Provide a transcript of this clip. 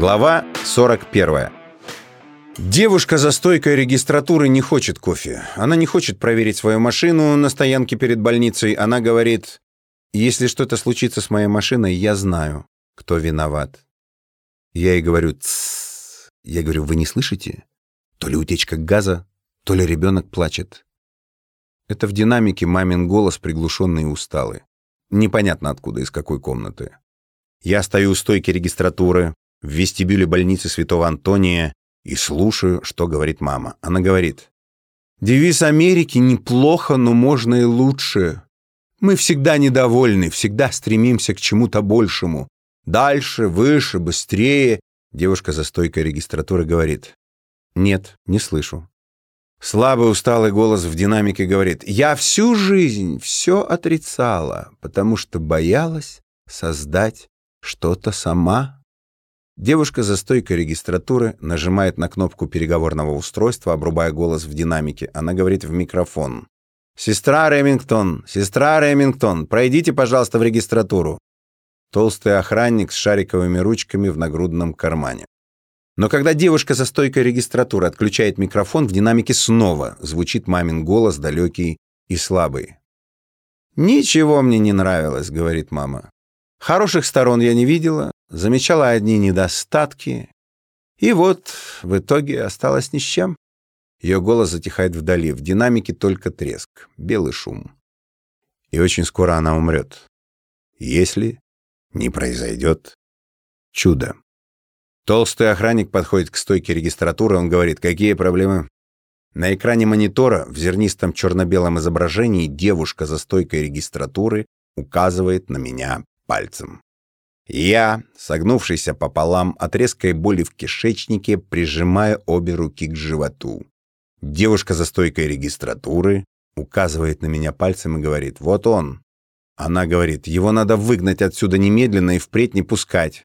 Глава 41. Девушка за стойкой регистратуры не хочет кофе. Она не хочет проверить свою машину на стоянке перед больницей. Она говорит, если что-то случится с моей машиной, я знаю, кто виноват. Я ей говорю, Тссс. Я говорю, вы не слышите? То ли утечка газа, то ли ребенок плачет. Это в динамике мамин голос приглушенный и усталый. Непонятно откуда, из какой комнаты. Я стою у стойки регистратуры в вестибюле больницы Святого Антония и слушаю, что говорит мама. Она говорит, «Девиз Америки неплохо, но можно и лучше. Мы всегда недовольны, всегда стремимся к чему-то большему. Дальше, выше, быстрее». Девушка за стойкой регистратуры говорит, «Нет, не слышу». Слабый усталый голос в динамике говорит, «Я всю жизнь все отрицала, потому что боялась создать что-то сама». Девушка за стойкой регистратуры нажимает на кнопку переговорного устройства, обрубая голос в динамике. Она говорит в микрофон. «Сестра Ремингтон! Сестра Ремингтон! Пройдите, пожалуйста, в регистратуру!» Толстый охранник с шариковыми ручками в нагрудном кармане. Но когда девушка за стойкой регистратуры отключает микрофон, в динамике снова звучит мамин голос, далекий и слабый. «Ничего мне не нравилось», — говорит мама. «Хороших сторон я не видела, замечала одни недостатки, и вот в итоге осталась ни с чем. Ее голос затихает вдали, в динамике только треск, белый шум. И очень скоро она умрет, если не произойдет чудо. Толстый охранник подходит к стойке регистратуры, он говорит, какие проблемы? На экране монитора в зернистом черно-белом изображении девушка за стойкой регистратуры указывает на меня пальцем. Я, согнувшийся пополам от резкой боли в кишечнике, прижимаю обе руки к животу. Девушка за стойкой регистратуры указывает на меня пальцем и говорит «Вот он». Она говорит «Его надо выгнать отсюда немедленно и впредь не пускать».